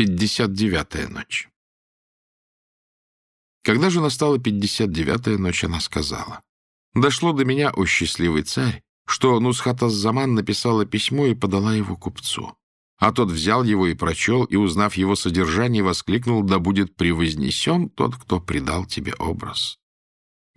Пятьдесят девятая ночь. Когда же настала пятьдесят девятая ночь, она сказала, «Дошло до меня, о счастливый царь, что Нусхата-Заман написала письмо и подала его купцу. А тот взял его и прочел, и, узнав его содержание, воскликнул, «Да будет превознесен тот, кто придал тебе образ».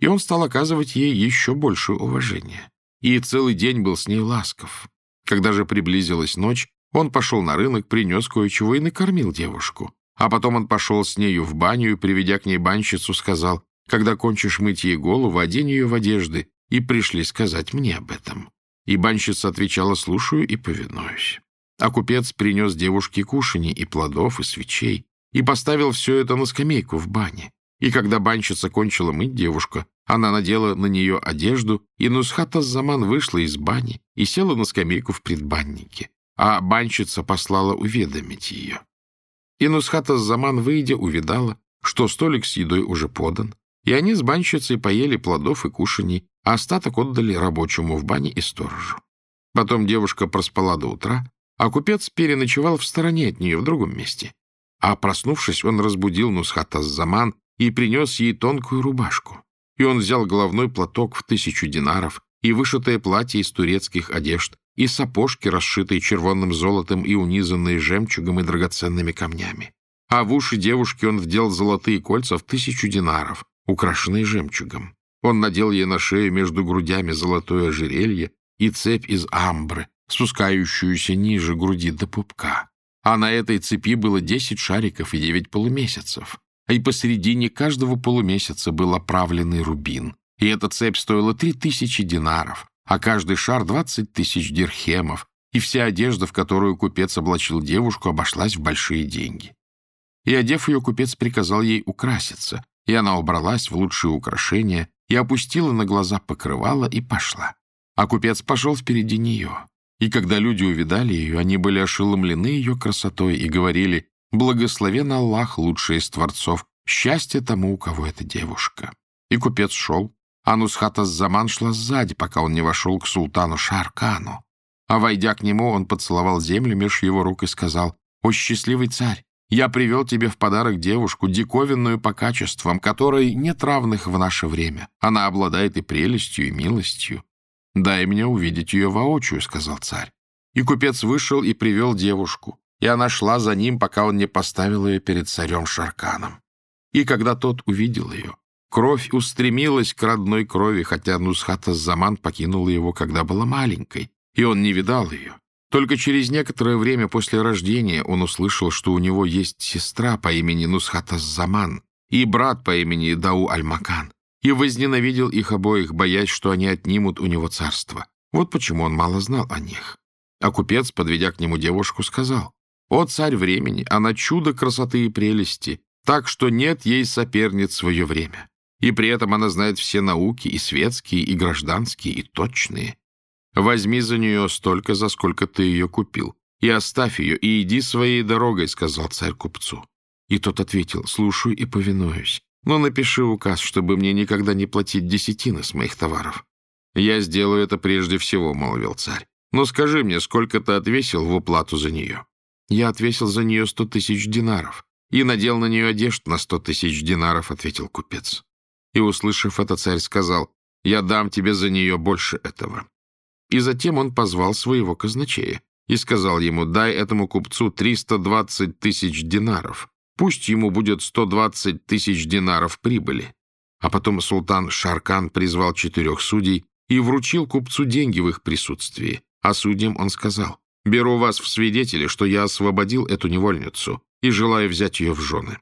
И он стал оказывать ей еще больше уважения. И целый день был с ней ласков. Когда же приблизилась ночь, он пошел на рынок, принес кое-чего и накормил девушку. А потом он пошел с нею в баню и, приведя к ней банщицу, сказал, «Когда кончишь мыть ей голову, одень ее в одежды, и пришли сказать мне об этом». И банщица отвечала, «Слушаю и повинуюсь». А купец принес девушке кушаний и плодов, и свечей, и поставил все это на скамейку в бане. И когда банщица кончила мыть девушку, она надела на нее одежду, и Нусхата Заман вышла из бани и села на скамейку в предбаннике а банщица послала уведомить ее. И Нусхата Заман, выйдя, увидала, что столик с едой уже подан, и они с банщицей поели плодов и кушаний, а остаток отдали рабочему в бане и сторожу. Потом девушка проспала до утра, а купец переночевал в стороне от нее в другом месте. А проснувшись, он разбудил Нусхата Заман и принес ей тонкую рубашку. И он взял головной платок в тысячу динаров и вышитое платье из турецких одежд, и сапожки, расшитые червонным золотом и унизанные жемчугом и драгоценными камнями. А в уши девушки он вдел золотые кольца в тысячу динаров, украшенные жемчугом. Он надел ей на шею между грудями золотое ожерелье и цепь из амбры, спускающуюся ниже груди до пупка. А на этой цепи было десять шариков и девять полумесяцев. И посередине каждого полумесяца был оправленный рубин. И эта цепь стоила три тысячи динаров, а каждый шар — двадцать тысяч дирхемов, и вся одежда, в которую купец облачил девушку, обошлась в большие деньги. И, одев ее, купец приказал ей украситься, и она убралась в лучшие украшения и опустила на глаза покрывало и пошла. А купец пошел впереди нее. И когда люди увидали ее, они были ошеломлены ее красотой и говорили «Благословен Аллах, лучший из творцов, счастье тому, у кого эта девушка». И купец шел, а Нусхата Заман шла сзади, пока он не вошел к султану Шаркану. А, войдя к нему, он поцеловал землю меж его рук и сказал, «О, счастливый царь, я привел тебе в подарок девушку, диковинную по качествам, которой нет равных в наше время. Она обладает и прелестью, и милостью. Дай мне увидеть ее воочию», — сказал царь. И купец вышел и привел девушку, и она шла за ним, пока он не поставил ее перед царем Шарканом. И когда тот увидел ее, Кровь устремилась к родной крови, хотя Нусхата Заман покинула его, когда была маленькой, и он не видал ее. Только через некоторое время после рождения он услышал, что у него есть сестра по имени Нусхата Заман и брат по имени Дау Аль-Макан, и возненавидел их обоих, боясь, что они отнимут у него царство. Вот почему он мало знал о них. А купец, подведя к нему девушку, сказал, «О, царь времени, она чудо красоты и прелести, так что нет ей соперниц в свое время и при этом она знает все науки, и светские, и гражданские, и точные. Возьми за нее столько, за сколько ты ее купил, и оставь ее, и иди своей дорогой, — сказал царь купцу. И тот ответил, слушаю и повинуюсь, но напиши указ, чтобы мне никогда не платить десятины с моих товаров. Я сделаю это прежде всего, — молвил царь. Но скажи мне, сколько ты отвесил в уплату за нее? Я отвесил за нее сто тысяч динаров и надел на нее одежду на сто тысяч динаров, — ответил купец. И, услышав это, царь сказал, «Я дам тебе за нее больше этого». И затем он позвал своего казначея и сказал ему, «Дай этому купцу 320 тысяч динаров, пусть ему будет 120 тысяч динаров прибыли». А потом султан Шаркан призвал четырех судей и вручил купцу деньги в их присутствии. А судьям он сказал, «Беру вас в свидетели, что я освободил эту невольницу и желаю взять ее в жены»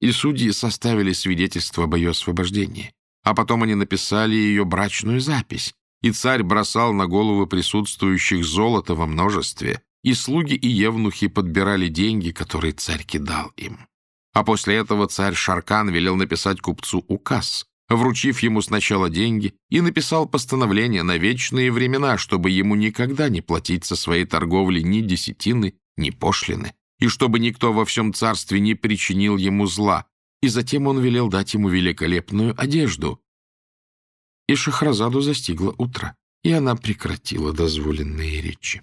и судьи составили свидетельство об ее освобождении. А потом они написали ее брачную запись, и царь бросал на головы присутствующих золото во множестве, и слуги и евнухи подбирали деньги, которые царь кидал им. А после этого царь Шаркан велел написать купцу указ, вручив ему сначала деньги, и написал постановление на вечные времена, чтобы ему никогда не платить со своей торговли ни десятины, ни пошлины, и чтобы никто во всем царстве не причинил ему зла, и затем он велел дать ему великолепную одежду. И Шахразаду застигло утро, и она прекратила дозволенные речи.